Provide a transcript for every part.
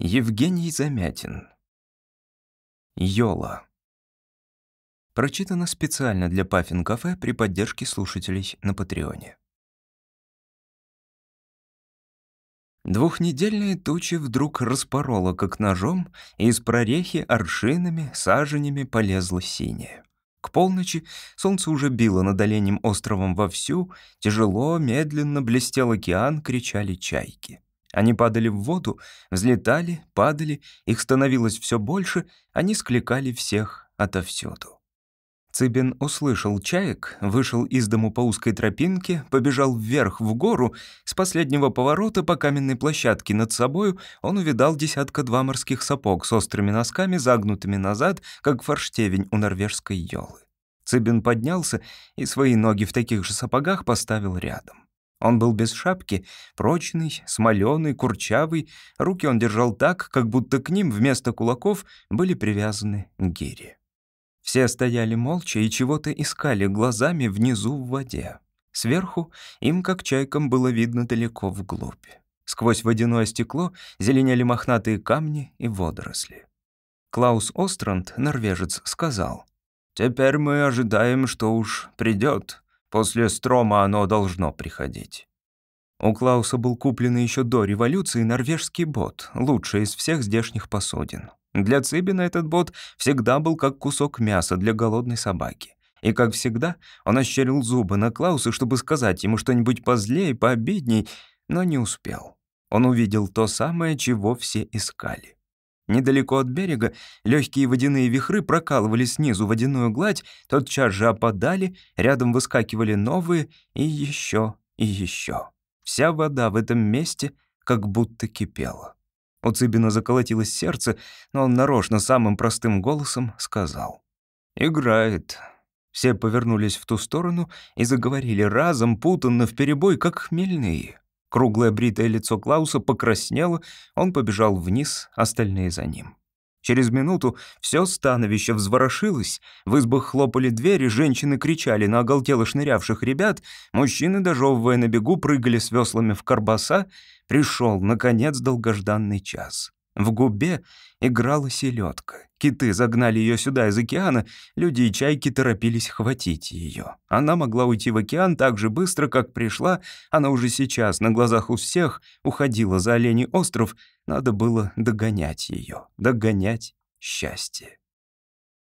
Евгений Замятин. Йола. Прочитано специально для Паффин Кафе при поддержке слушателей на Патреоне. Двухнедельные тучи вдруг распорола, как ножом, и из прорехи аршинами, саженями полезло синее. К полночи солнце уже било над оленем островом вовсю, тяжело, медленно блестел океан, кричали чайки. Они падали в воду, взлетали, падали, их становилось все больше, они скликали всех отовсюду. Цыбин услышал чаек, вышел из дому по узкой тропинке, побежал вверх в гору, с последнего поворота по каменной площадке над собою он увидал десятка-два морских сапог с острыми носками, загнутыми назад, как форштевень у норвежской елы. Цыбин поднялся и свои ноги в таких же сапогах поставил рядом. Он был без шапки, прочный, смоленый, курчавый. Руки он держал так, как будто к ним вместо кулаков были привязаны гири. Все стояли молча и чего-то искали глазами внизу в воде. Сверху им, как чайкам, было видно далеко вглубь. Сквозь водяное стекло зеленели мохнатые камни и водоросли. Клаус Остранд, норвежец, сказал, «Теперь мы ожидаем, что уж придет. После строма оно должно приходить. У Клауса был куплен еще до революции норвежский бот, лучший из всех здешних посудин. Для Цыбина этот бот всегда был как кусок мяса для голодной собаки. И, как всегда, он ощерил зубы на Клауса, чтобы сказать ему что-нибудь позлее, пообидней, но не успел. Он увидел то самое, чего все искали. Недалеко от берега легкие водяные вихры прокалывали снизу водяную гладь, тотчас же опадали, рядом выскакивали новые и еще и еще. Вся вода в этом месте как будто кипела. У Цыбина заколотилось сердце, но он нарочно самым простым голосом сказал. «Играет». Все повернулись в ту сторону и заговорили разом, путанно, вперебой, как хмельные. Круглое бритое лицо Клауса покраснело, он побежал вниз, остальные за ним. Через минуту все становище взворошилось, в избах хлопали двери, женщины кричали на оголтело шнырявших ребят, мужчины, дожевывая на бегу, прыгали с веслами в карбаса. Пришел, наконец, долгожданный час. В губе играла селедка. Киты загнали ее сюда из океана, люди и чайки торопились хватить ее. Она могла уйти в океан так же быстро, как пришла, она уже сейчас на глазах у всех уходила за Оленей остров, надо было догонять ее, догонять счастье.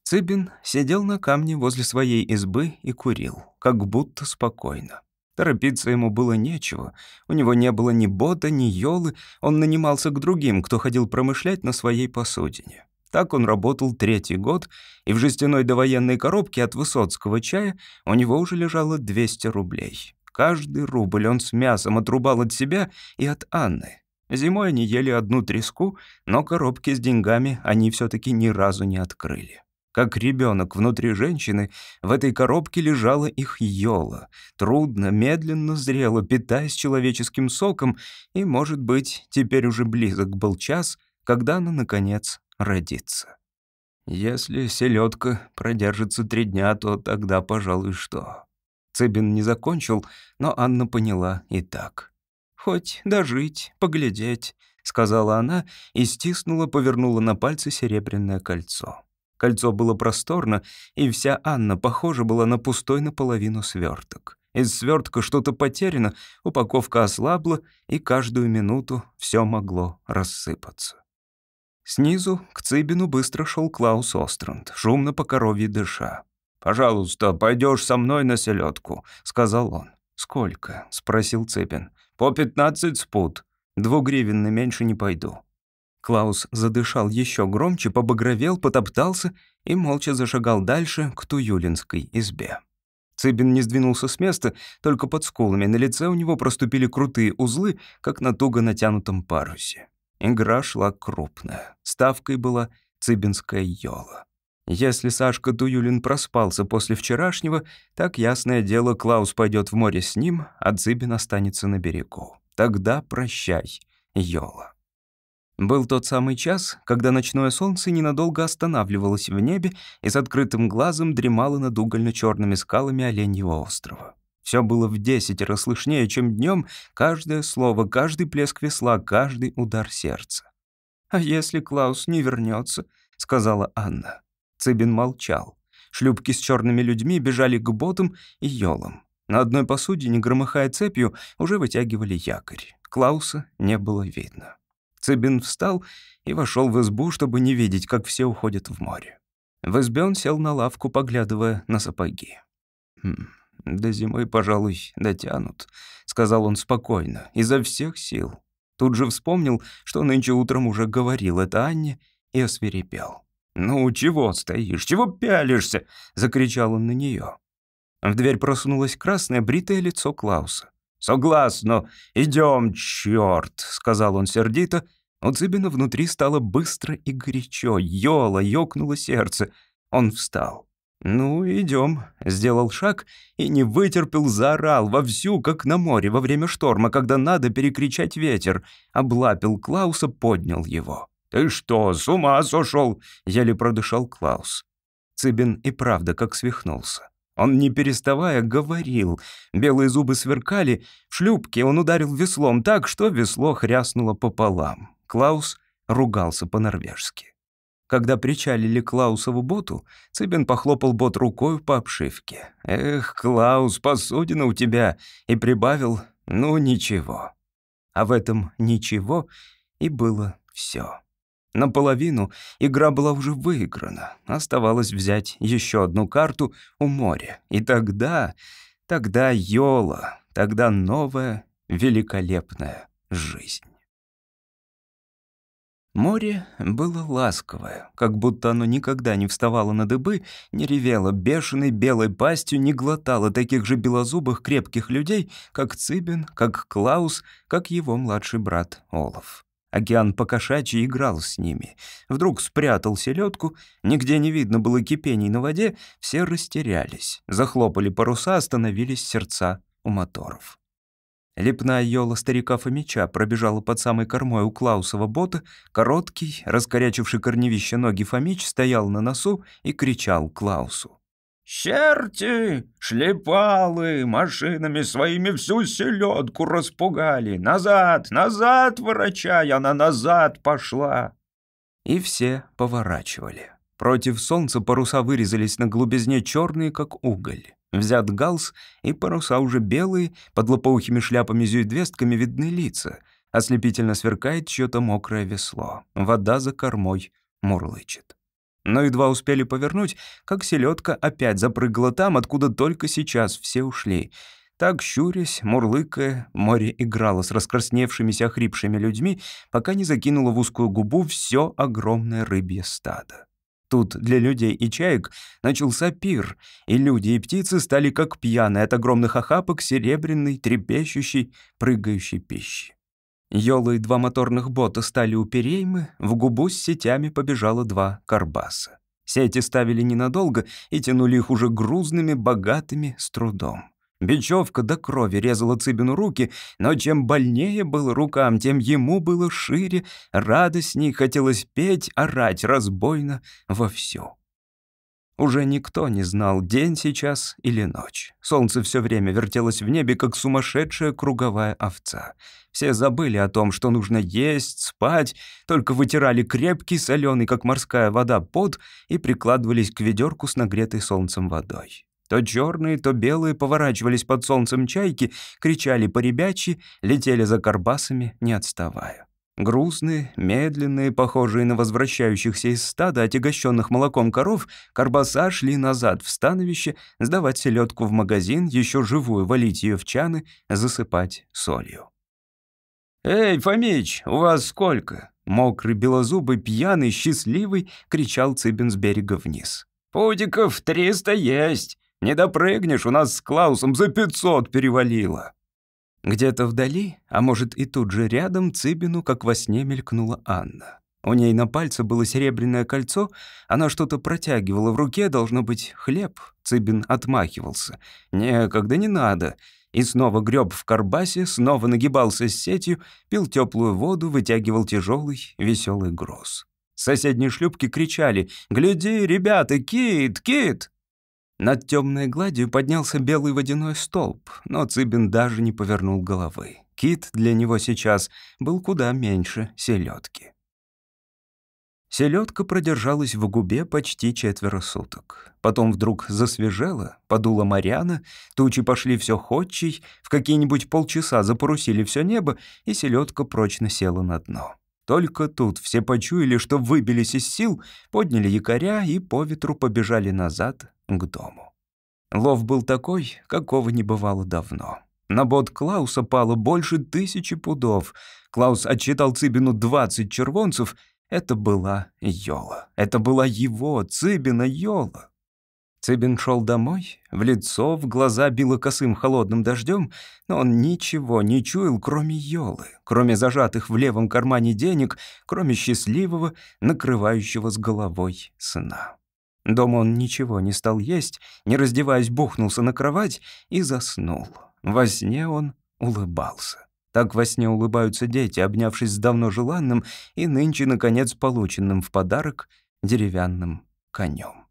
Цыбин сидел на камне возле своей избы и курил, как будто спокойно. Торопиться ему было нечего. У него не было ни бота, ни ёлы. Он нанимался к другим, кто ходил промышлять на своей посудине. Так он работал третий год, и в жестяной довоенной коробке от Высоцкого чая у него уже лежало 200 рублей. Каждый рубль он с мясом отрубал от себя и от Анны. Зимой они ели одну треску, но коробки с деньгами они все таки ни разу не открыли. Как ребенок внутри женщины, в этой коробке лежала их Йола. Трудно, медленно зрела, питаясь человеческим соком, и, может быть, теперь уже близок был час, когда она, наконец, родится. Если селедка продержится три дня, то тогда, пожалуй, что. Цыбин не закончил, но Анна поняла и так. «Хоть дожить, поглядеть», — сказала она и стиснула, повернула на пальцы серебряное кольцо. Кольцо было просторно, и вся Анна похожа была на пустой наполовину сверток. Из свертка что-то потеряно, упаковка ослабла, и каждую минуту все могло рассыпаться. Снизу к Цыбину быстро шел Клаус Остранд, шумно по коровье дыша. «Пожалуйста, пойдешь со мной на селедку», — сказал он. «Сколько?» — спросил Цыбин. «По пятнадцать спут. Двугривенный меньше не пойду». Клаус задышал еще громче, побагровел, потоптался и молча зашагал дальше к Туюлинской избе. Цыбин не сдвинулся с места, только под скулами на лице у него проступили крутые узлы, как на туго натянутом парусе. Игра шла крупная. Ставкой была цыбинская ёла. Если Сашка Туюлин проспался после вчерашнего, так ясное дело, Клаус пойдет в море с ним, а Цыбин останется на берегу. Тогда прощай, ёла. Был тот самый час, когда ночное солнце ненадолго останавливалось в небе и с открытым глазом дремало над угольно-черными скалами Оленьего острова. Все было в десятеро слышнее, чем днем, каждое слово, каждый плеск весла, каждый удар сердца. «А если Клаус не вернется?» — сказала Анна. Цыбин молчал. Шлюпки с черными людьми бежали к ботам и елам. На одной посудине, громыхая цепью, уже вытягивали якорь. Клауса не было видно. Цыбин встал и вошел в избу, чтобы не видеть, как все уходят в море. В избе он сел на лавку, поглядывая на сапоги. «Хм, «До зимы, пожалуй, дотянут», — сказал он спокойно, изо всех сил. Тут же вспомнил, что нынче утром уже говорил это Анне, и осверепел. «Ну, чего стоишь? Чего пялишься?» — закричал он на нее. В дверь просунулось красное бритое лицо Клауса. «Согласно, идем, черт!» — сказал он сердито. У Цыбина внутри стало быстро и горячо, ёло, ёкнуло сердце. Он встал. «Ну, идем», — сделал шаг и не вытерпел, заорал вовсю, как на море во время шторма, когда надо перекричать ветер. Облапил Клауса, поднял его. «Ты что, с ума сошел?» — еле продышал Клаус. Цыбин и правда как свихнулся. Он, не переставая, говорил. Белые зубы сверкали. В шлюпке он ударил веслом так, что весло хряснуло пополам. Клаус ругался по-норвежски. Когда причалили Клаусову боту, Цыбин похлопал бот рукой по обшивке. «Эх, Клаус, посудина у тебя!» И прибавил «ну ничего». А в этом «ничего» и было все. Наполовину игра была уже выиграна. Оставалось взять еще одну карту у моря. И тогда, тогда Йола, тогда новая великолепная жизнь. Море было ласковое, как будто оно никогда не вставало на дыбы, не ревело бешеной белой пастью, не глотало таких же белозубых крепких людей, как Цыбин, как Клаус, как его младший брат Олаф. Океан покошачьи играл с ними. Вдруг спрятал селедку, нигде не видно было кипений на воде, все растерялись. Захлопали паруса, остановились сердца у моторов. Лепная ёла старика Фомича пробежала под самой кормой у Клаусова бота, короткий, раскорячивший корневище ноги Фомич стоял на носу и кричал Клаусу. «Черти! Шлепалы! Машинами своими всю селедку распугали! Назад, назад, ворочай! Она назад пошла!» И все поворачивали. Против солнца паруса вырезались на глубизне черные, как уголь. Взят галс, и паруса уже белые, под лопоухими шляпами-зюидвестками видны лица. Ослепительно сверкает чьё-то мокрое весло. Вода за кормой мурлычет. Но едва успели повернуть, как селедка опять запрыгала там, откуда только сейчас все ушли. Так, щурясь, мурлыкая, море играло с раскрасневшимися охрипшими людьми, пока не закинуло в узкую губу все огромное рыбье стадо. Тут для людей и чаек начался пир, и люди и птицы стали как пьяные от огромных охапок серебряной, трепещущей, прыгающей пищи. Ёлы и два моторных бота стали у переймы, в губу с сетями побежало два карбаса. Сети ставили ненадолго и тянули их уже грузными, богатыми, с трудом. Бечевка до крови резала Цыбину руки, но чем больнее было рукам, тем ему было шире, радостней, хотелось петь, орать разбойно вовсю. Уже никто не знал, день сейчас или ночь. Солнце все время вертелось в небе, как сумасшедшая круговая овца. Все забыли о том, что нужно есть, спать, только вытирали крепкий, соленый, как морская вода, пот и прикладывались к ведерку с нагретой солнцем водой. То черные, то белые поворачивались под солнцем чайки, кричали по-ребячьи, летели за карбасами, не отставая. Грустные, медленные, похожие на возвращающихся из стада, отягощенных молоком коров, карбаса шли назад в становище, сдавать селедку в магазин, еще живую валить ее в чаны, засыпать солью. «Эй, Фомич, у вас сколько?» Мокрый, белозубый, пьяный, счастливый, кричал Цыбин с берега вниз. «Пудиков триста есть. Не допрыгнешь, у нас с Клаусом за пятьсот перевалило». Где-то вдали, а может и тут же рядом, Цыбину, как во сне, мелькнула Анна. У ней на пальце было серебряное кольцо, она что-то протягивала в руке, должно быть, хлеб. Цыбин отмахивался. «Некогда, не надо». И снова греб в карбасе, снова нагибался с сетью, пил теплую воду, вытягивал тяжелый, веселый груз. С соседней шлюпки кричали «Гляди, ребята, кит, кит!» Над темной гладью поднялся белый водяной столб, но Цыбин даже не повернул головы. Кит для него сейчас был куда меньше селедки. Селедка продержалась в губе почти четверо суток. Потом вдруг засвежела, подула моряна, тучи пошли все ходчей, в какие-нибудь полчаса запорусили все небо, и селедка прочно села на дно. Только тут все почуяли, что выбились из сил, подняли якоря и по ветру побежали назад к дому. Лов был такой, какого не бывало давно. На бот Клауса пало больше тысячи пудов. Клаус отчитал Цыбину 20 червонцев — это была Йола. Это была его, Цыбина Йола. Цыбин шел домой, в лицо, в глаза било косым холодным дождем, но он ничего не чуял, кроме Йолы, кроме зажатых в левом кармане денег, кроме счастливого, накрывающего с головой сна. Дома он ничего не стал есть, не раздеваясь, бухнулся на кровать и заснул. Во сне он улыбался. Так во сне улыбаются дети, обнявшись с давно желанным и нынче, наконец, полученным в подарок деревянным конем.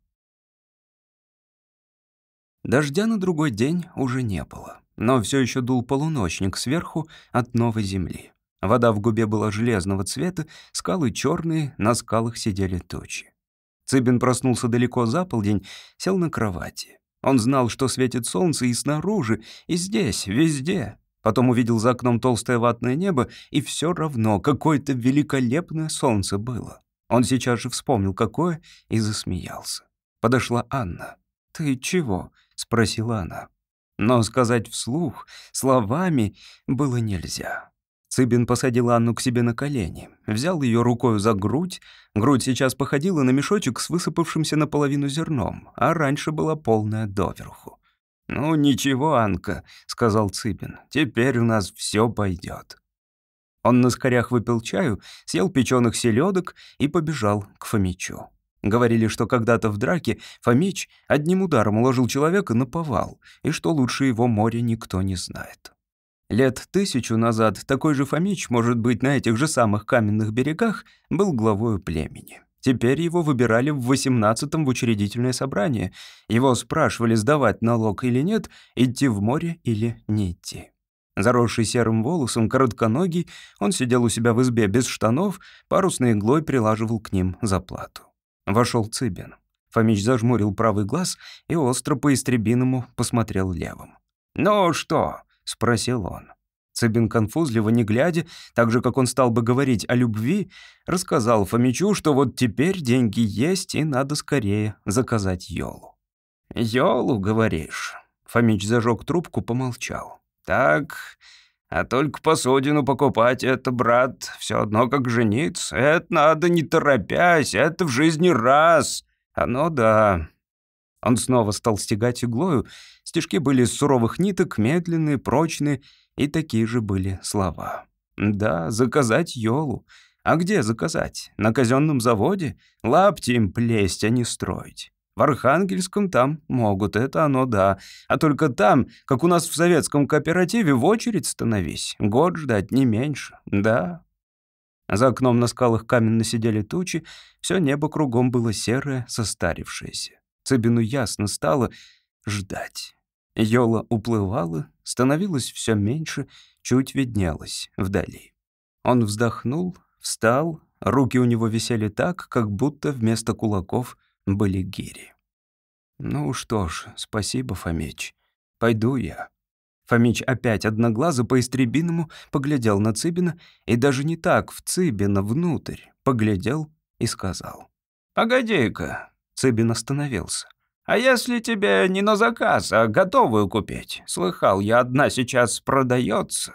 Дождя на другой день уже не было, но все еще дул полуночник сверху от новой земли. Вода в губе была железного цвета, скалы черные, на скалах сидели тучи. Цыбин проснулся далеко за полдень, сел на кровати. Он знал, что светит солнце и снаружи, и здесь, везде. Потом увидел за окном толстое ватное небо, и все равно какое-то великолепное солнце было. Он сейчас же вспомнил, какое, и засмеялся. Подошла Анна. «Ты чего?» — спросила она. Но сказать вслух, словами, было нельзя. Цыбин посадил Анну к себе на колени, взял ее рукой за грудь. Грудь сейчас походила на мешочек с высыпавшимся наполовину зерном, а раньше была полная доверху. «Ну ничего, Анка», — сказал Цыпин, — «теперь у нас все пойдет». Он на скорях выпил чаю, съел печеных селедок и побежал к Фомичу. Говорили, что когда-то в драке Фомич одним ударом уложил человека на повал, и что лучше его море никто не знает. Лет тысячу назад такой же Фомич, может быть, на этих же самых каменных берегах, был главою племени. Теперь его выбирали в 18-м в учредительное собрание. Его спрашивали, сдавать налог или нет, идти в море или не идти. Заросший серым волосом, коротконогий, он сидел у себя в избе без штанов, парусной иглой прилаживал к ним заплату. Вошел Цыбин. Фомич зажмурил правый глаз и остро по-истребиному посмотрел левым. «Ну что?» — спросил он. Цыбин конфузливо, не глядя, так же, как он стал бы говорить о любви, рассказал Фомичу, что вот теперь деньги есть и надо скорее заказать Йолу. «Йолу, говоришь?» Фомич зажег трубку, помолчал. «Так, а только посудину покупать это, брат, все одно как жениться. Это надо не торопясь, это в жизни раз. Оно да». Он снова стал стегать иглою. Стежки были из суровых ниток, медленные, прочные, и такие же были слова. «Да, заказать Йолу. А где заказать? На казенном заводе? Лапти им плесть, а не строить. В Архангельском там могут, это оно да. А только там, как у нас в советском кооперативе, в очередь становись. Год ждать, не меньше. Да». За окном на скалах каменно сидели тучи, все небо кругом было серое, состарившееся. Цыбину ясно стало ждать. Йола уплывала, становилась все меньше, чуть виднелась вдали. Он вздохнул, встал, руки у него висели так, как будто вместо кулаков были гири. «Ну что ж, спасибо, Фомич. Пойду я». Фомич опять одноглазо по-истребиному поглядел на Цыбина и даже не так в Цыбина внутрь поглядел и сказал. «Погоди-ка». Цыбин остановился. А если тебе не на заказ, а готовую купить? Слыхал, я одна сейчас продается.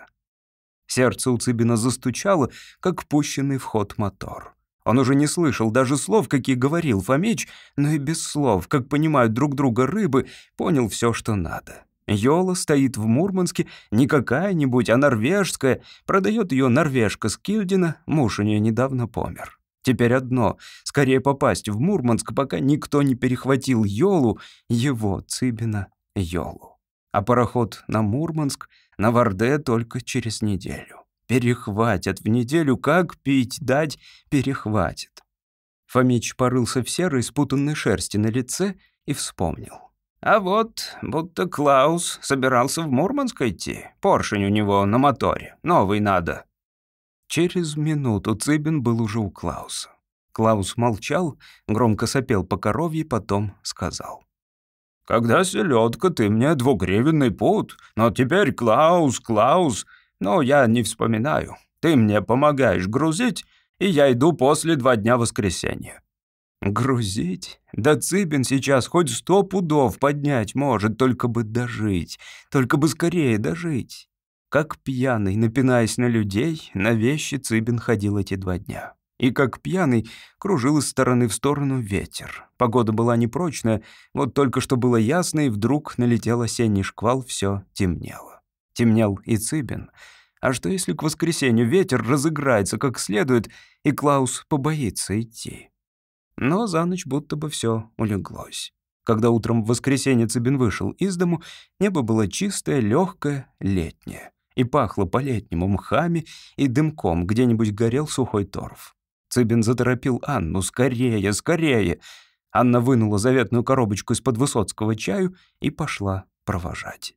Сердце у Цыбина застучало, как пущенный в ход мотор. Он уже не слышал даже слов, какие говорил Фомич, но и без слов, как понимают друг друга рыбы, понял все, что надо. Йола стоит в Мурманске, не какая-нибудь, а норвежская, продает ее норвежка Скильдина, муж у нее недавно помер. Теперь одно — скорее попасть в Мурманск, пока никто не перехватил Йолу, его, Цыбина, Йолу. А пароход на Мурманск, на Варде только через неделю. Перехватят в неделю, как пить дать, перехватит. Фомич порылся в серой спутанной шерсти на лице и вспомнил. А вот, будто Клаус собирался в Мурманск идти. Поршень у него на моторе, новый надо. Через минуту Цыбин был уже у Клауса. Клаус молчал, громко сопел по коровье, потом сказал. «Когда селедка, ты мне двугривенный пут, но теперь Клаус, Клаус, но я не вспоминаю. Ты мне помогаешь грузить, и я иду после два дня воскресенья». «Грузить? Да Цыбин сейчас хоть сто пудов поднять может, только бы дожить, только бы скорее дожить». Как пьяный, напинаясь на людей, на вещи Цыбин ходил эти два дня. И как пьяный кружил из стороны в сторону ветер. Погода была непрочная, вот только что было ясно, и вдруг налетел осенний шквал, все темнело. Темнел и Цыбин. А что если к воскресенью ветер разыграется как следует, и Клаус побоится идти? Но за ночь будто бы все улеглось. Когда утром в воскресенье Цыбин вышел из дому, небо было чистое, легкое, летнее и пахло по-летнему мхами и дымком, где-нибудь горел сухой торф. Цыбин заторопил Анну «Скорее, скорее!» Анна вынула заветную коробочку из-под Высоцкого чаю и пошла провожать.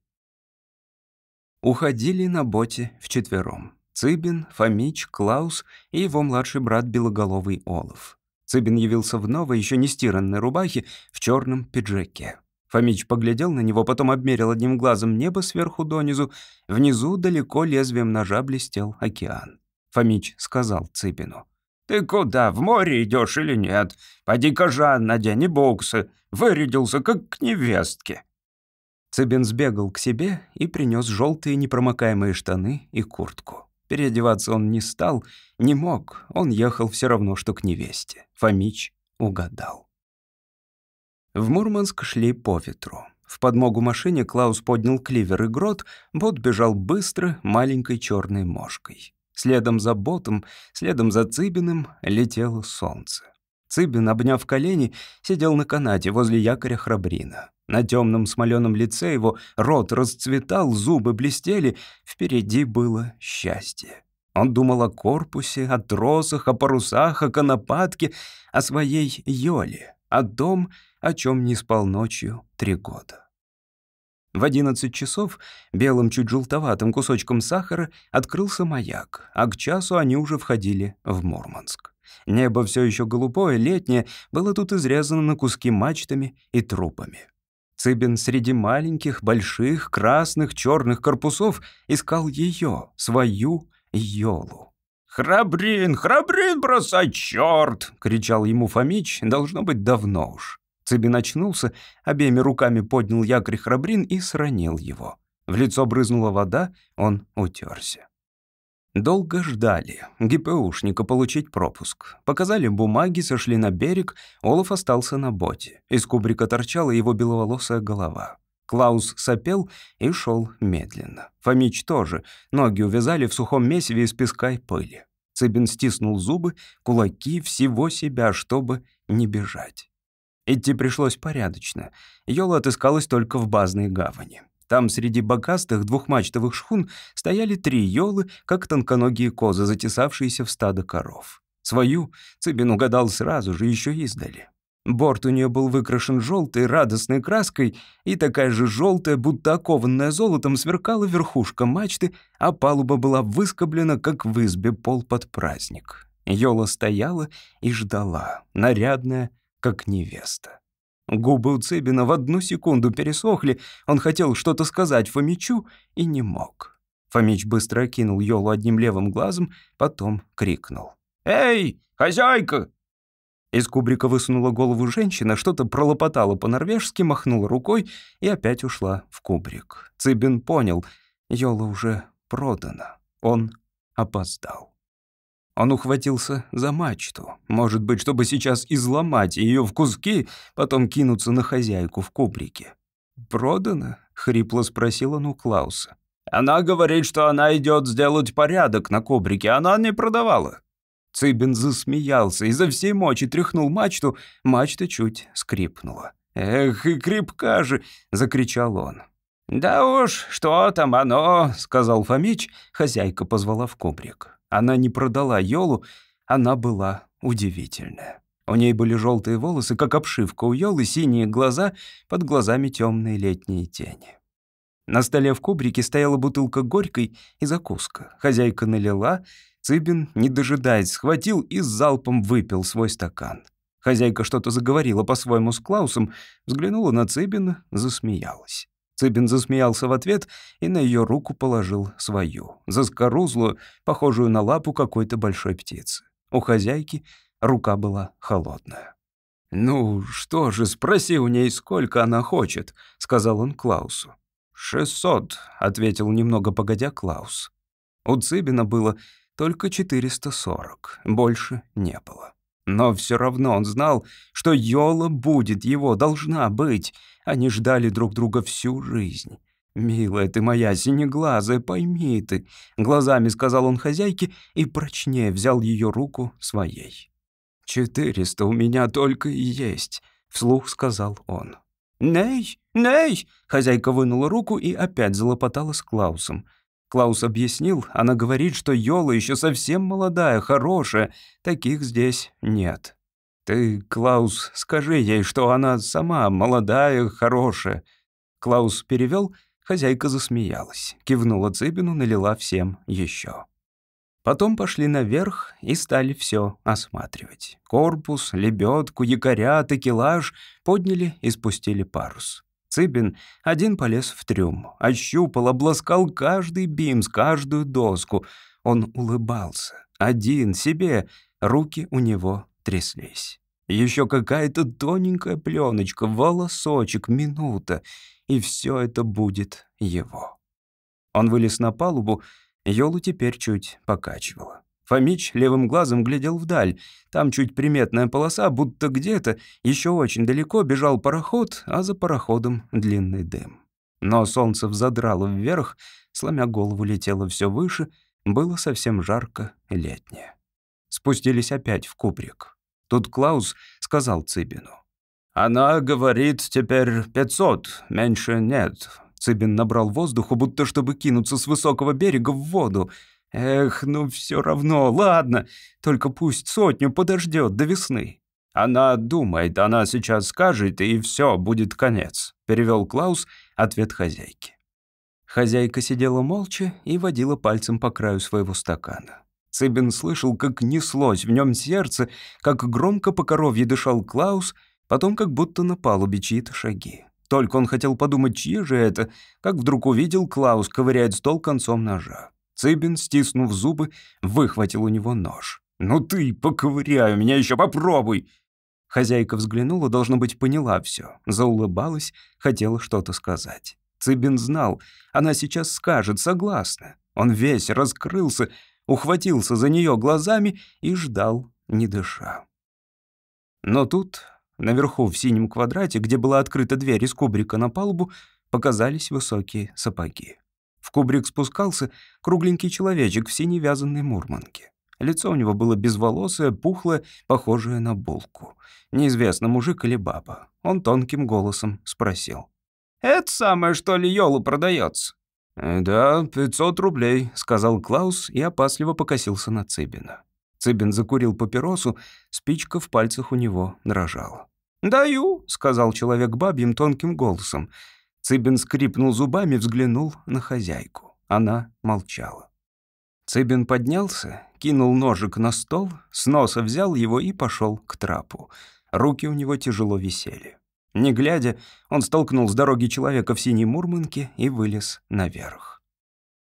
Уходили на боте вчетвером. Цыбин, Фомич, Клаус и его младший брат Белоголовый Олов. Цыбин явился в новой, еще не стиранной рубахе в черном пиджаке. Фомич поглядел на него, потом обмерил одним глазом небо сверху донизу. Внизу далеко лезвием ножа блестел океан. Фомич сказал Цыбину. «Ты куда, в море идешь или нет? Поди-ка, Жан, надень боксы. Вырядился, как к невестке». Цыбин сбегал к себе и принес желтые непромокаемые штаны и куртку. Переодеваться он не стал, не мог, он ехал все равно, что к невесте. Фомич угадал. В Мурманск шли по ветру. В подмогу машине Клаус поднял кливер и грот, бот бежал быстро, маленькой черной мошкой. Следом за ботом, следом за Цыбиным летело солнце. Цыбин, обняв колени, сидел на канате возле якоря Храбрина. На темном смоленом лице его рот расцветал, зубы блестели, впереди было счастье. Он думал о корпусе, о тросах, о парусах, о конопатке, о своей Йоле, о том, о чем не спал ночью три года. В одиннадцать часов белым чуть желтоватым кусочком сахара открылся маяк, а к часу они уже входили в Мурманск. Небо все еще голубое, летнее, было тут изрезано на куски мачтами и трупами. Цыбин среди маленьких, больших, красных, черных корпусов искал ее, свою Йолу. «Храбрин, храбрин, бросай, черт!» — кричал ему Фомич, должно быть, давно уж. Цыбин очнулся, обеими руками поднял якорь храбрин и сранил его. В лицо брызнула вода, он утерся. Долго ждали. ГПУшника получить пропуск. Показали бумаги, сошли на берег, Олаф остался на боте. Из кубрика торчала его беловолосая голова. Клаус сопел и шел медленно. Фомич тоже. Ноги увязали в сухом месиве из песка и пыли. Цыбин стиснул зубы, кулаки, всего себя, чтобы не бежать. Идти пришлось порядочно. Йола отыскалась только в базной гавани. Там среди бокастых двухмачтовых шхун стояли три йолы, как тонконогие козы, затесавшиеся в стадо коров. Свою Цыбин угадал сразу же, еще издали. Борт у нее был выкрашен желтой, радостной краской, и такая же желтая, будто окованная золотом, сверкала верхушка мачты, а палуба была выскоблена, как в избе пол под праздник. Йола стояла и ждала, нарядная, как невеста. Губы у Цыбина в одну секунду пересохли, он хотел что-то сказать Фомичу и не мог. Фомич быстро окинул Йолу одним левым глазом, потом крикнул. «Эй, хозяйка!» Из кубрика высунула голову женщина, что-то пролопотала по-норвежски, махнула рукой и опять ушла в кубрик. Цыбин понял, Йола уже продана. Он опоздал. Он ухватился за мачту, может быть, чтобы сейчас изломать ее в куски, потом кинуться на хозяйку в кубрике. «Продано?» — хрипло спросил он у Клауса. «Она говорит, что она идет сделать порядок на кубрике, она не продавала». Цыбин засмеялся, изо всей мочи тряхнул мачту, мачта чуть скрипнула. «Эх, и крепка же!» — закричал он. «Да уж, что там оно?» — сказал Фомич. Хозяйка позвала в кубрик. Она не продала Йолу, она была удивительная. У ней были желтые волосы, как обшивка у Йолы, синие глаза, под глазами темные летние тени. На столе в кубрике стояла бутылка горькой и закуска. Хозяйка налила, Цыбин, не дожидаясь, схватил и залпом выпил свой стакан. Хозяйка что-то заговорила по-своему с Клаусом, взглянула на Цыбина, засмеялась. Цыбин засмеялся в ответ и на ее руку положил свою, заскорузлую, похожую на лапу какой-то большой птицы. У хозяйки рука была холодная. «Ну что же, спроси у ней, сколько она хочет», — сказал он Клаусу. «Шестьсот», — ответил немного погодя Клаус. У Цыбина было только 440, больше не было. Но все равно он знал, что Йола будет его, должна быть. Они ждали друг друга всю жизнь. «Милая ты моя, синеглазая, пойми ты», — глазами сказал он хозяйке и прочнее взял ее руку своей. «Четыреста у меня только и есть», — вслух сказал он. «Ней, ней!» — хозяйка вынула руку и опять залопотала с Клаусом. Клаус объяснил, она говорит, что Йола еще совсем молодая, хорошая, таких здесь нет. «Ты, Клаус, скажи ей, что она сама молодая, хорошая». Клаус перевел, хозяйка засмеялась, кивнула Цыбину, налила всем еще. Потом пошли наверх и стали все осматривать. Корпус, лебедку, якоря, такелаж подняли и спустили парус. Цыбин один полез в трюм, ощупал, обласкал каждый бимс, каждую доску. Он улыбался. Один, себе. Руки у него тряслись. Еще какая-то тоненькая пленочка, волосочек, минута, и все это будет его. Он вылез на палубу Йолу теперь чуть покачивало. Фомич левым глазом глядел вдаль. Там чуть приметная полоса, будто где-то еще очень далеко бежал пароход, а за пароходом длинный дым. Но солнце взадрало вверх, сломя голову летело все выше, было совсем жарко летнее. Спустились опять в кубрик. Тут Клаус сказал Цыбину. «Она говорит теперь пятьсот, меньше нет. Цыбин набрал воздуху, будто чтобы кинуться с высокого берега в воду. Эх, ну все равно, ладно, только пусть сотню подождет до весны. Она думает, она сейчас скажет, и все, будет конец, перевел Клаус ответ хозяйки. Хозяйка сидела молча и водила пальцем по краю своего стакана. Цыбин слышал, как неслось в нем сердце, как громко по коровье дышал Клаус, потом как будто на палубе чьи-то шаги. Только он хотел подумать, чьи же это, как вдруг увидел Клаус ковыряет стол концом ножа. Цыбин, стиснув зубы, выхватил у него нож. «Ну ты, поковыряй, у меня еще попробуй!» Хозяйка взглянула, должно быть, поняла все, заулыбалась, хотела что-то сказать. Цыбин знал, она сейчас скажет, согласна. Он весь раскрылся, ухватился за нее глазами и ждал, не дыша. Но тут Наверху, в синем квадрате, где была открыта дверь из кубрика на палубу, показались высокие сапоги. В кубрик спускался кругленький человечек в синей вязаной мурманке. Лицо у него было безволосое, пухлое, похожее на булку. Неизвестно, мужик или баба. Он тонким голосом спросил. «Это самое, что ли, Йолу продается?» «Э, «Да, 500 рублей», — сказал Клаус и опасливо покосился на Цыбина. Цыбин закурил папиросу, спичка в пальцах у него дрожала. «Даю», — сказал человек бабьим тонким голосом. Цыбин скрипнул зубами, взглянул на хозяйку. Она молчала. Цыбин поднялся, кинул ножик на стол, с носа взял его и пошел к трапу. Руки у него тяжело висели. Не глядя, он столкнул с дороги человека в синей мурманке и вылез наверх.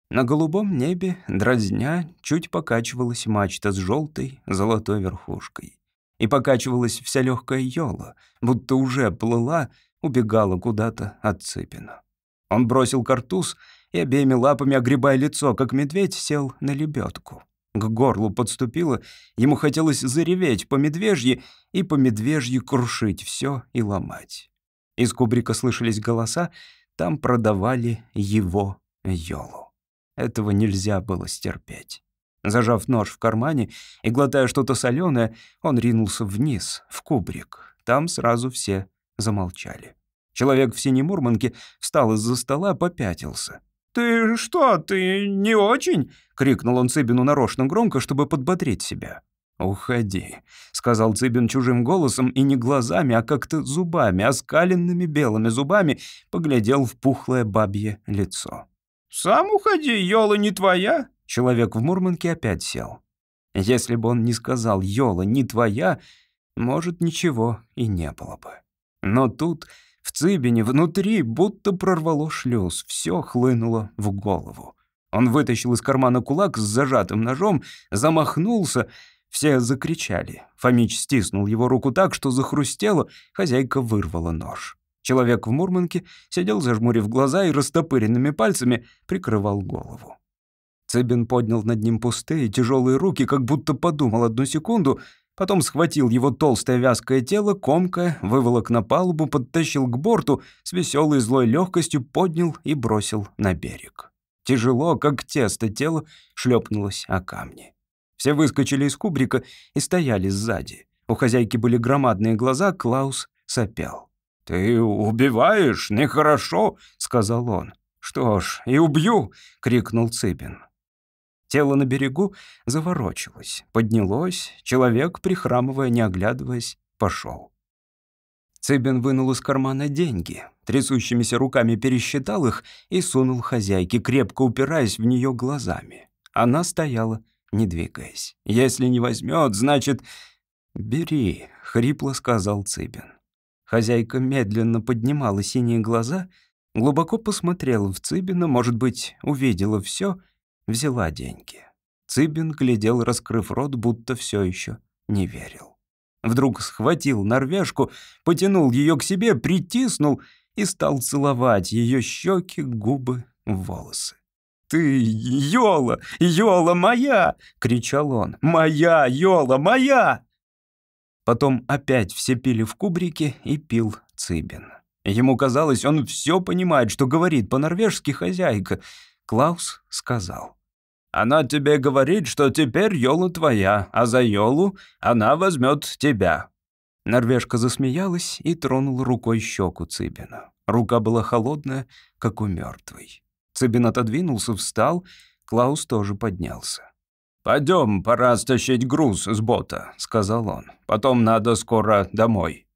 На голубом небе, дразня, чуть покачивалась мачта с желтой золотой верхушкой и покачивалась вся легкая ёла, будто уже плыла, убегала куда-то от Цыпина. Он бросил картуз и обеими лапами, огребая лицо, как медведь, сел на лебедку. К горлу подступило, ему хотелось зареветь по медвежьи и по медвежьи крушить все и ломать. Из кубрика слышались голоса, там продавали его ёлу. Этого нельзя было стерпеть. Зажав нож в кармане и глотая что-то соленое, он ринулся вниз, в кубрик. Там сразу все замолчали. Человек в синей мурманке встал из-за стола, попятился. «Ты что, ты не очень?» — крикнул он Цыбину нарочно громко, чтобы подбодрить себя. «Уходи», — сказал Цыбин чужим голосом и не глазами, а как-то зубами, оскаленными белыми зубами, поглядел в пухлое бабье лицо. «Сам уходи, Ёла не твоя. Человек в Мурманке опять сел. Если бы он не сказал «Йола, не твоя», может, ничего и не было бы. Но тут, в Цыбине, внутри, будто прорвало шлюз, все хлынуло в голову. Он вытащил из кармана кулак с зажатым ножом, замахнулся, все закричали. Фомич стиснул его руку так, что захрустело, хозяйка вырвала нож. Человек в Мурманке сидел, зажмурив глаза и растопыренными пальцами прикрывал голову. Цыбин поднял над ним пустые, тяжелые руки, как будто подумал одну секунду, потом схватил его толстое вязкое тело, комкая, выволок на палубу, подтащил к борту, с веселой злой легкостью поднял и бросил на берег. Тяжело, как тесто, тело шлепнулось о камни. Все выскочили из кубрика и стояли сзади. У хозяйки были громадные глаза, Клаус сопел. «Ты убиваешь? Нехорошо», — сказал он. «Что ж, и убью!» — крикнул Цыбин. Тело на берегу заворочилось, поднялось, человек, прихрамывая, не оглядываясь, пошел. Цыбин вынул из кармана деньги, трясущимися руками пересчитал их и сунул хозяйке, крепко упираясь в нее глазами. Она стояла, не двигаясь. «Если не возьмет, значит...» «Бери», — хрипло сказал Цыбин. Хозяйка медленно поднимала синие глаза, глубоко посмотрела в Цыбина, может быть, увидела все — взяла деньги. Цыбин глядел, раскрыв рот, будто все еще не верил. Вдруг схватил норвежку, потянул ее к себе, притиснул и стал целовать ее щеки, губы, волосы. «Ты, Йола, Йола моя!» — кричал он. «Моя, Йола, моя!» Потом опять все пили в кубрике и пил Цыбин. Ему казалось, он все понимает, что говорит по-норвежски хозяйка — Клаус сказал. «Она тебе говорит, что теперь Йола твоя, а за Йолу она возьмет тебя». Норвежка засмеялась и тронула рукой щеку Цыбина. Рука была холодная, как у мертвой. Цыбин отодвинулся, встал, Клаус тоже поднялся. «Пойдем, пора стащить груз с бота», — сказал он. «Потом надо скоро домой».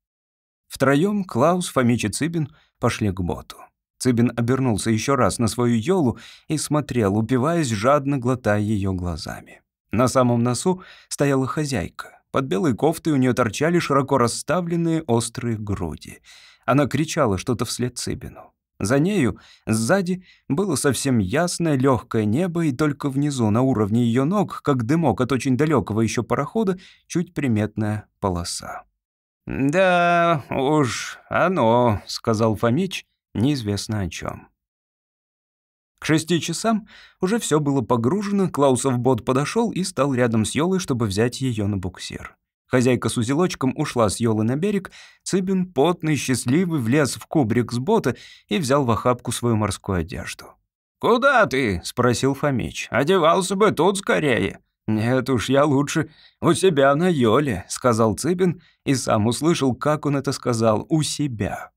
Втроем Клаус, Фомич и Цыбин пошли к боту. Цыбин обернулся еще раз на свою елу и смотрел, упиваясь, жадно глотая ее глазами. На самом носу стояла хозяйка. Под белой кофтой у нее торчали широко расставленные острые груди. Она кричала что-то вслед Цыбину. За нею, сзади, было совсем ясное легкое небо, и только внизу, на уровне ее ног, как дымок от очень далекого еще парохода, чуть приметная полоса. «Да уж, оно», — сказал Фомич, неизвестно о чем. К шести часам уже все было погружено, Клаусов бот подошел и стал рядом с Йолой, чтобы взять ее на буксир. Хозяйка с узелочком ушла с Йолы на берег, Цыбин, потный, счастливый, влез в кубрик с бота и взял в охапку свою морскую одежду. «Куда ты?» — спросил Фомич. «Одевался бы тут скорее». «Нет уж, я лучше у себя на Йоле», — сказал Цыбин, и сам услышал, как он это сказал «у себя».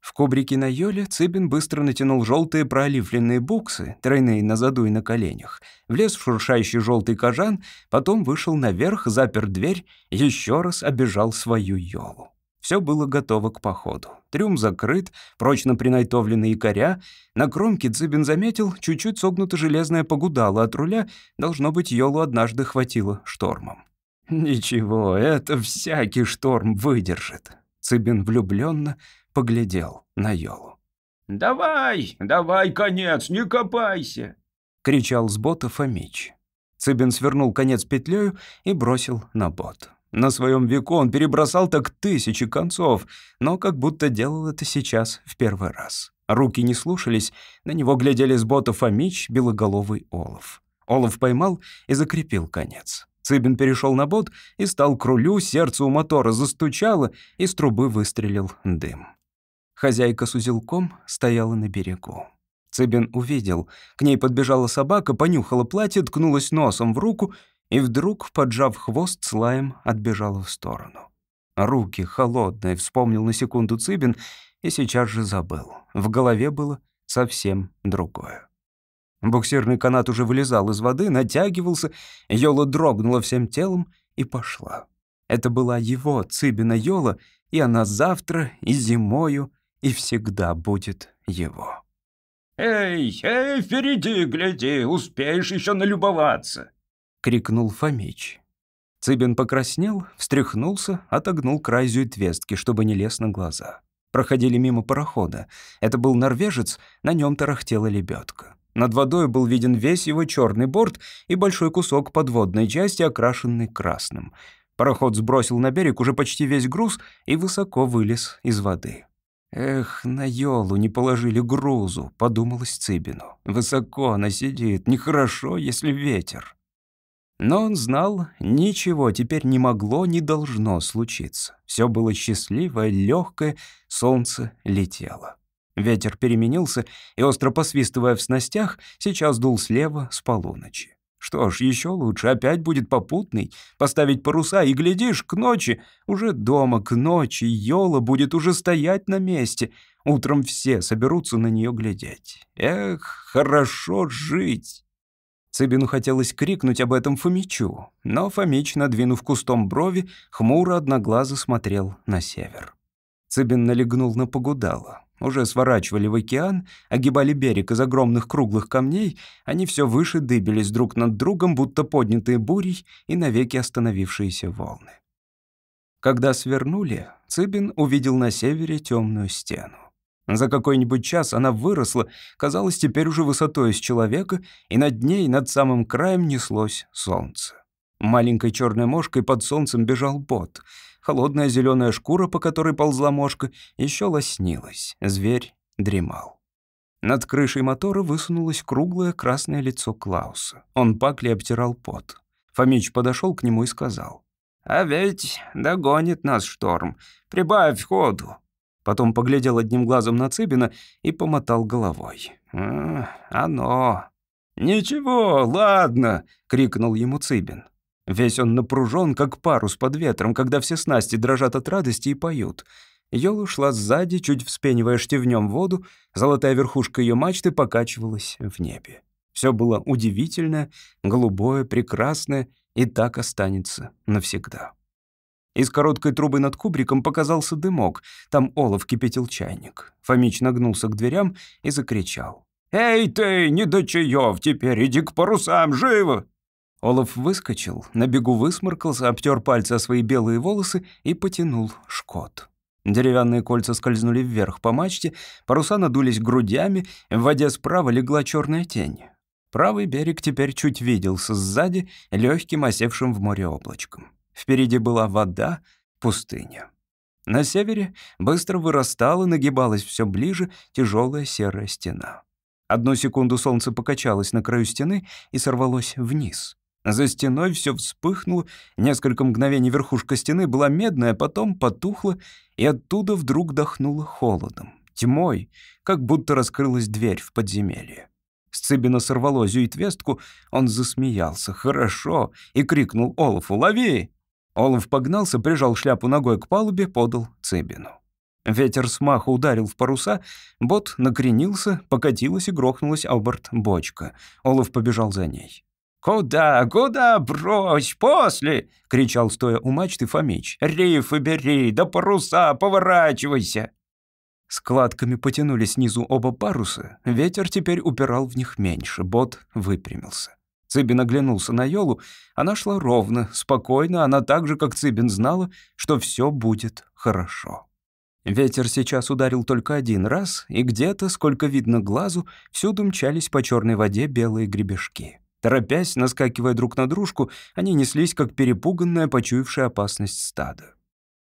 В кубрике на Йоле Цыбин быстро натянул желтые пролифленные буксы, тройные на заду и на коленях, влез в шуршающий желтый кожан, потом вышел наверх, запер дверь, еще раз обежал свою Йолу. Все было готово к походу. Трюм закрыт, прочно принайтовлены якоря. На кромке Цыбин заметил, чуть-чуть согнуто железное погудало от руля, должно быть, Йолу однажды хватило штормом. «Ничего, это всякий шторм выдержит», Цыбин влюбленно поглядел на Йолу. «Давай, давай конец, не копайся!» — кричал с бота Фомич. Цыбин свернул конец петлею и бросил на бот. На своем веку он перебросал так тысячи концов, но как будто делал это сейчас в первый раз. Руки не слушались, на него глядели с бота Фомич, белоголовый Олов. Олов поймал и закрепил конец. Цыбин перешел на бот и стал к рулю, сердце у мотора застучало, и с трубы выстрелил дым. Хозяйка с узелком стояла на берегу. Цыбин увидел. К ней подбежала собака, понюхала платье, ткнулась носом в руку и вдруг, поджав хвост, с лаем отбежала в сторону. Руки холодные, вспомнил на секунду Цыбин и сейчас же забыл. В голове было совсем другое. Буксирный канат уже вылезал из воды, натягивался, Йола дрогнула всем телом и пошла. Это была его, Цыбина Йола, и она завтра, и зимою, и всегда будет его. «Эй, эй, впереди гляди, успеешь еще налюбоваться!» — крикнул Фомич. Цыбин покраснел, встряхнулся, отогнул край зюитвестки, чтобы не лез на глаза. Проходили мимо парохода. Это был норвежец, на нем тарахтела лебедка. Над водой был виден весь его черный борт и большой кусок подводной части, окрашенный красным. Пароход сбросил на берег уже почти весь груз и высоко вылез из воды. «Эх, на Йолу не положили грузу», — подумалось Цыбину. «Высоко она сидит, нехорошо, если ветер». Но он знал, ничего теперь не могло, не должно случиться. Все было счастливое, легкое, солнце летело. Ветер переменился, и, остро посвистывая в снастях, сейчас дул слева с полуночи. Что ж, еще лучше, опять будет попутный, поставить паруса, и, глядишь, к ночи, уже дома, к ночи, Йола будет уже стоять на месте. Утром все соберутся на нее глядеть. Эх, хорошо жить. Цыбину хотелось крикнуть об этом Фомичу, но Фомич, надвинув кустом брови, хмуро одноглазо смотрел на север. Цыбин налегнул на погудало. Уже сворачивали в океан, огибали берег из огромных круглых камней, они все выше дыбились друг над другом, будто поднятые бурей и навеки остановившиеся волны. Когда свернули, Цыбин увидел на севере темную стену. За какой-нибудь час она выросла, казалось, теперь уже высотой с человека, и над ней, над самым краем, неслось солнце. Маленькой черной мошкой под солнцем бежал бот. Холодная зеленая шкура, по которой ползла мошка, еще лоснилась. Зверь дремал. Над крышей мотора высунулось круглое красное лицо Клауса. Он пакли обтирал пот. Фомич подошел к нему и сказал. «А ведь догонит нас шторм. Прибавь ходу». Потом поглядел одним глазом на Цыбина и помотал головой. «А, «Оно». «Ничего, ладно!» — крикнул ему Цыбин. Весь он напружен, как парус под ветром, когда все снасти дрожат от радости и поют. Йола шла сзади, чуть вспенивая штивнем воду, золотая верхушка ее мачты покачивалась в небе. Все было удивительное, голубое, прекрасное, и так останется навсегда. Из короткой трубы над кубриком показался дымок. Там Олаф кипятил чайник. Фомич нагнулся к дверям и закричал. «Эй ты, не до чаев теперь, иди к парусам, живо!» Олаф выскочил, на бегу высморкался, обтер пальцы о свои белые волосы и потянул шкот. Деревянные кольца скользнули вверх по мачте, паруса надулись грудями, в воде справа легла черная тень. Правый берег теперь чуть виделся сзади, легким осевшим в море облачком. Впереди была вода, пустыня. На севере быстро вырастала, нагибалась все ближе тяжелая серая стена. Одну секунду солнце покачалось на краю стены и сорвалось вниз. За стеной все вспыхнуло, несколько мгновений верхушка стены была медная, потом потухла, и оттуда вдруг дохнуло холодом, тьмой, как будто раскрылась дверь в подземелье. С Цыбина сорвало зюитвестку, он засмеялся, хорошо, и крикнул Олафу «Лови!». Олаф погнался, прижал шляпу ногой к палубе, подал Цыбину. Ветер с маху ударил в паруса, бот накренился, покатилась и грохнулась об борт бочка. Олаф побежал за ней. «Куда, куда, брось, после!» — кричал, стоя у мачты Фомич. «Рифы бери, да паруса, поворачивайся!» Складками потянулись снизу оба паруса, ветер теперь упирал в них меньше, бот выпрямился. Цыбин оглянулся на Йолу. Она шла ровно, спокойно, она так же, как Цыбин, знала, что все будет хорошо. Ветер сейчас ударил только один раз, и где-то, сколько видно глазу, всюду мчались по черной воде белые гребешки. Торопясь, наскакивая друг на дружку, они неслись, как перепуганное, почуявшее опасность стадо.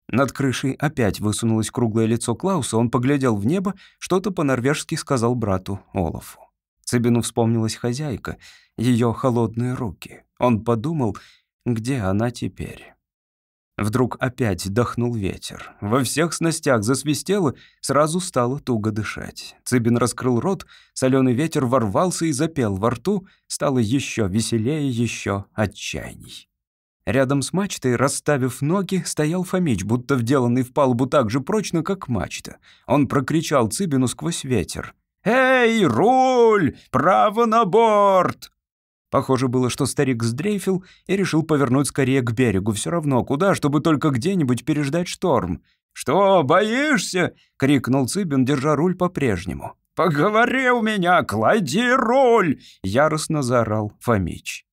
Над крышей опять высунулось круглое лицо Клауса, он поглядел в небо, что-то по-норвежски сказал брату Олафу. Цыбину вспомнилась хозяйка, ее холодные руки. Он подумал, где она теперь. Вдруг опять дохнул ветер. Во всех снастях засвистело, сразу стало туго дышать. Цыбин раскрыл рот, соленый ветер ворвался и запел во рту, стало еще веселее, еще отчаянней. Рядом с мачтой, расставив ноги, стоял Фомич, будто вделанный в палубу так же прочно, как мачта. Он прокричал Цыбину сквозь ветер. «Эй, руль! Право на борт!» Похоже было, что старик сдрейфил и решил повернуть скорее к берегу, все равно куда, чтобы только где-нибудь переждать шторм. «Что, боишься?» — крикнул Цыбин, держа руль по-прежнему. «Поговори у меня, клади руль!» — яростно заорал Фомич.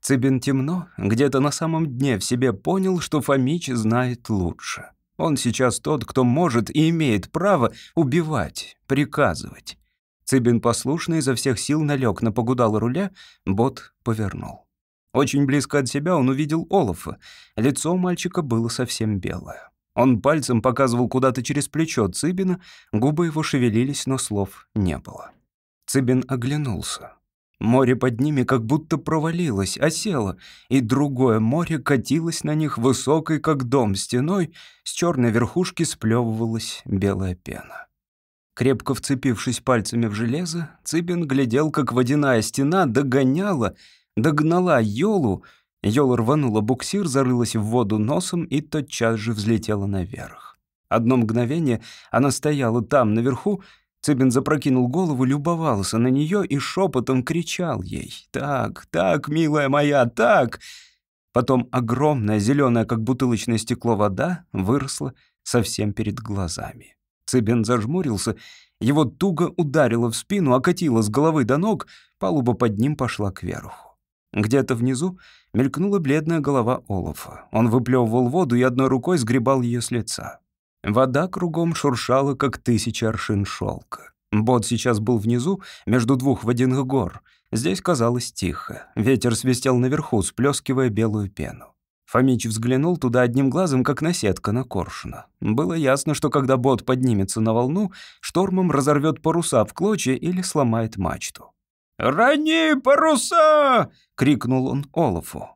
Цыбин темно, где-то на самом дне в себе понял, что Фомич знает лучше. Он сейчас тот, кто может и имеет право убивать, приказывать. Цыбин послушно изо всех сил налег на погудал руля, бот повернул. Очень близко от себя он увидел Олафа. Лицо мальчика было совсем белое. Он пальцем показывал куда-то через плечо Цыбина, губы его шевелились, но слов не было. Цыбин оглянулся. Море под ними как будто провалилось, осело, и другое море катилось на них высокой, как дом, стеной, с черной верхушки сплевывалась белая пена. Крепко вцепившись пальцами в железо, Цыбин глядел, как водяная стена догоняла, догнала Йолу. Йола рванула буксир, зарылась в воду носом и тотчас же взлетела наверх. Одно мгновение она стояла там, наверху, Цыбин запрокинул голову, любовался на нее и шепотом кричал ей «Так, так, милая моя, так!» Потом огромная, зеленая, как бутылочное стекло, вода выросла совсем перед глазами. Цыбин зажмурился, его туго ударило в спину, окатило с головы до ног, палуба под ним пошла кверху. Где-то внизу мелькнула бледная голова Олафа. Он выплевывал воду и одной рукой сгребал ее с лица. Вода кругом шуршала, как тысяча аршин шелка. Бот сейчас был внизу, между двух водяных гор. Здесь казалось тихо. Ветер свистел наверху, сплескивая белую пену. Фомич взглянул туда одним глазом, как на сетка на коршуна. Было ясно, что когда бот поднимется на волну, штормом разорвет паруса в клочья или сломает мачту. «Рони паруса!» — крикнул он Олафу.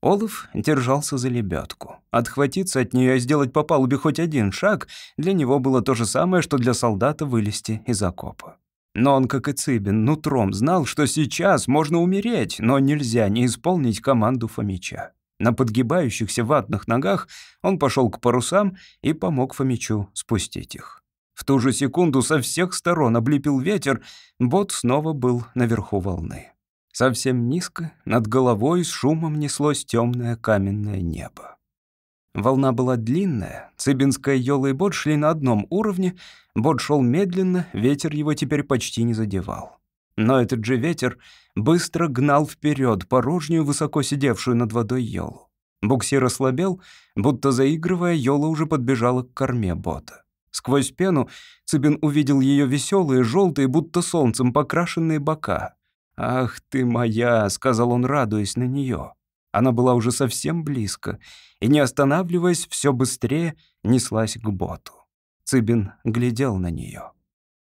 Олаф держался за лебедку. Отхватиться от нее и сделать по палубе хоть один шаг для него было то же самое, что для солдата вылезти из окопа. Но он, как и Цыбин, нутром знал, что сейчас можно умереть, но нельзя не исполнить команду Фомича. На подгибающихся ватных ногах он пошел к парусам и помог Фомичу спустить их. В ту же секунду со всех сторон облепил ветер, бот снова был наверху волны. Совсем низко, над головой с шумом неслось темное каменное небо. Волна была длинная, Цыбинская ёла и бот шли на одном уровне, бот шел медленно, ветер его теперь почти не задевал. Но этот же ветер быстро гнал вперед порожнюю, высоко сидевшую над водой ёлу. Буксир ослабел, будто заигрывая, ёла уже подбежала к корме бота. Сквозь пену Цыбин увидел ее веселые, желтые, будто солнцем покрашенные бока. «Ах ты моя!» — сказал он, радуясь на нее. Она была уже совсем близко, и, не останавливаясь, все быстрее неслась к боту. Цыбин глядел на нее.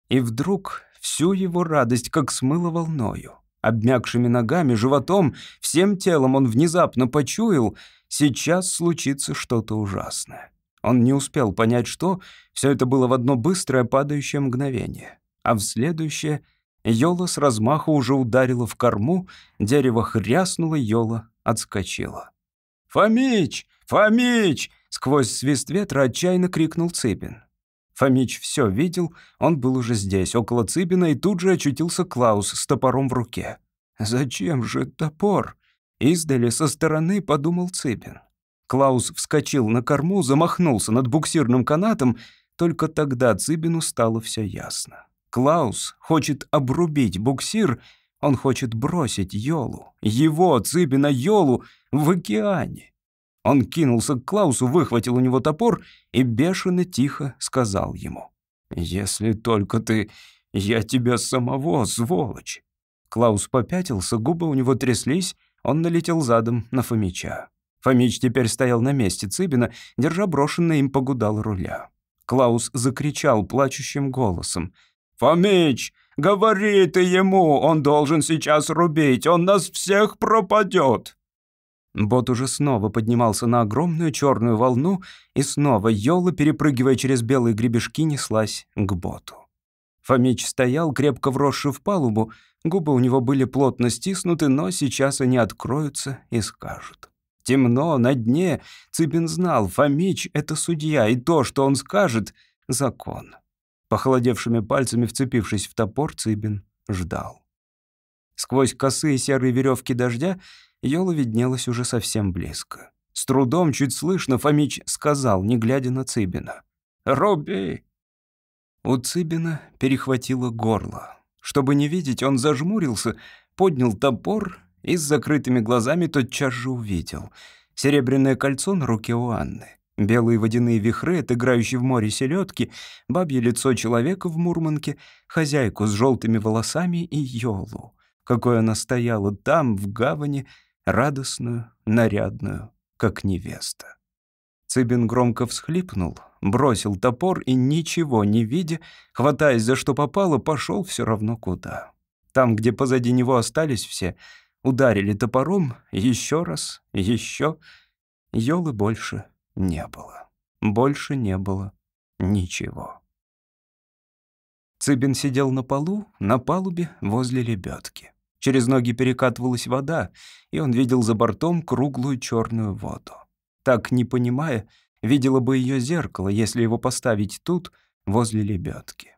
И вдруг всю его радость как смыло волною. Обмякшими ногами, животом, всем телом он внезапно почуял, сейчас случится что-то ужасное. Он не успел понять, что, все это было в одно быстрое падающее мгновение, а в следующее — Йола с размаху уже ударила в корму, дерево хряснуло, Йола отскочила. «Фомич! Фомич!» — сквозь свист ветра отчаянно крикнул Цыбин. Фомич все видел, он был уже здесь, около Цыбина, и тут же очутился Клаус с топором в руке. «Зачем же топор?» Издали со стороны подумал Цыбин. Клаус вскочил на корму, замахнулся над буксирным канатом, только тогда Цыбину стало все ясно. Клаус хочет обрубить буксир, он хочет бросить Йолу, его, Цыбина, Йолу, в океане. Он кинулся к Клаусу, выхватил у него топор и бешено тихо сказал ему. «Если только ты... Я тебя самого, сволочь!» Клаус попятился, губы у него тряслись, он налетел задом на Фомича. Фомич теперь стоял на месте Цыбина, держа брошенный им погудал руля. Клаус закричал плачущим голосом. «Фомич, говори ты ему, он должен сейчас рубить, он нас всех пропадет!» Бот уже снова поднимался на огромную черную волну, и снова Йола, перепрыгивая через белые гребешки, неслась к боту. Фомич стоял, крепко вросший в палубу, губы у него были плотно стиснуты, но сейчас они откроются и скажут. Темно, на дне, Цыпин знал, Фомич — это судья, и то, что он скажет — закон. Похолодевшими пальцами вцепившись в топор, Цыбин ждал. Сквозь косые серые веревки дождя Йола виднелась уже совсем близко. С трудом, чуть слышно, Фомич сказал, не глядя на Цыбина. «Руби!» У Цыбина перехватило горло. Чтобы не видеть, он зажмурился, поднял топор и с закрытыми глазами тотчас же увидел. Серебряное кольцо на руке у Анны, белые водяные вихры, отыграющие в море селедки, бабье лицо человека в Мурманке, хозяйку с желтыми волосами и Йолу. Какой она стояла там, в гавани, радостную, нарядную, как невеста. Цыбин громко всхлипнул, бросил топор и, ничего не видя, хватаясь за что попало, пошел все равно куда. Там, где позади него остались все, ударили топором еще раз, еще. Ёлы больше не было. Больше не было ничего. Цыбин сидел на полу, на палубе, возле лебедки. Через ноги перекатывалась вода, и он видел за бортом круглую черную воду. Так, не понимая, видела бы ее зеркало, если его поставить тут, возле лебедки.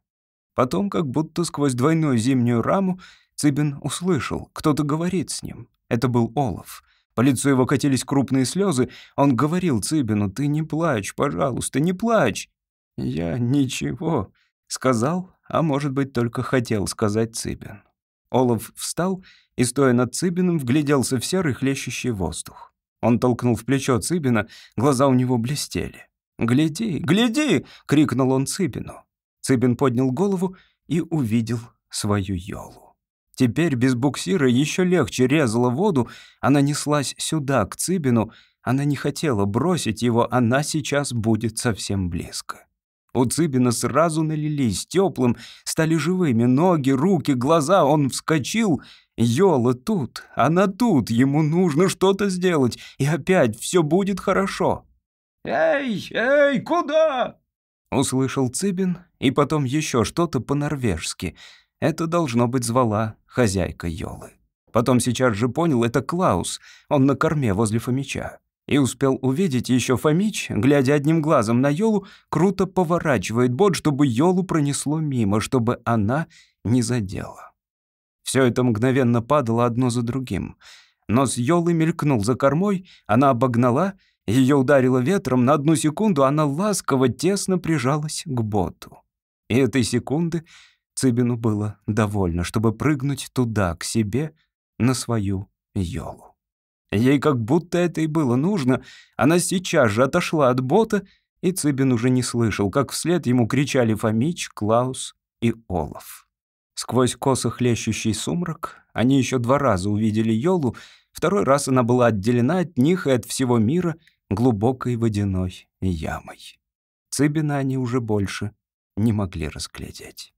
Потом, как будто сквозь двойную зимнюю раму, Цыбин услышал, кто-то говорит с ним. Это был Олаф. По лицу его катились крупные слезы. Он говорил Цыбину, «Ты не плачь, пожалуйста, не плачь». «Я ничего», — сказал, а может быть, только хотел сказать Цыбин. Олаф встал и, стоя над Цыбиным, вгляделся в серый хлещущий воздух. Он толкнул в плечо Цыбина, глаза у него блестели. «Гляди, гляди!» — крикнул он Цыбину. Цыбин поднял голову и увидел свою Йолу. Теперь без буксира еще легче резала воду, она неслась сюда, к Цыбину. Она не хотела бросить его, она сейчас будет совсем близко. У Цыбина сразу налились теплым, стали живыми ноги, руки, глаза. Он вскочил. Йола тут, она тут, ему нужно что-то сделать, и опять все будет хорошо. «Эй, эй, куда?» Услышал Цыбин, и потом еще что-то по-норвежски. Это, должно быть, звала хозяйка Йолы. Потом сейчас же понял, это Клаус, он на корме возле Фомича и успел увидеть еще Фомич, глядя одним глазом на Йолу, круто поворачивает бот, чтобы Йолу пронесло мимо, чтобы она не задела. Все это мгновенно падало одно за другим. Нос Йолы мелькнул за кормой, она обогнала, ее ударило ветром, на одну секунду она ласково, тесно прижалась к боту. И этой секунды Цыбину было довольно, чтобы прыгнуть туда, к себе, на свою Йолу. Ей как будто это и было нужно. Она сейчас же отошла от бота, и Цыбин уже не слышал, как вслед ему кричали Фомич, Клаус и Олаф. Сквозь косо хлещущий сумрак они еще два раза увидели Йолу, второй раз она была отделена от них и от всего мира глубокой водяной ямой. Цыбина они уже больше не могли разглядеть.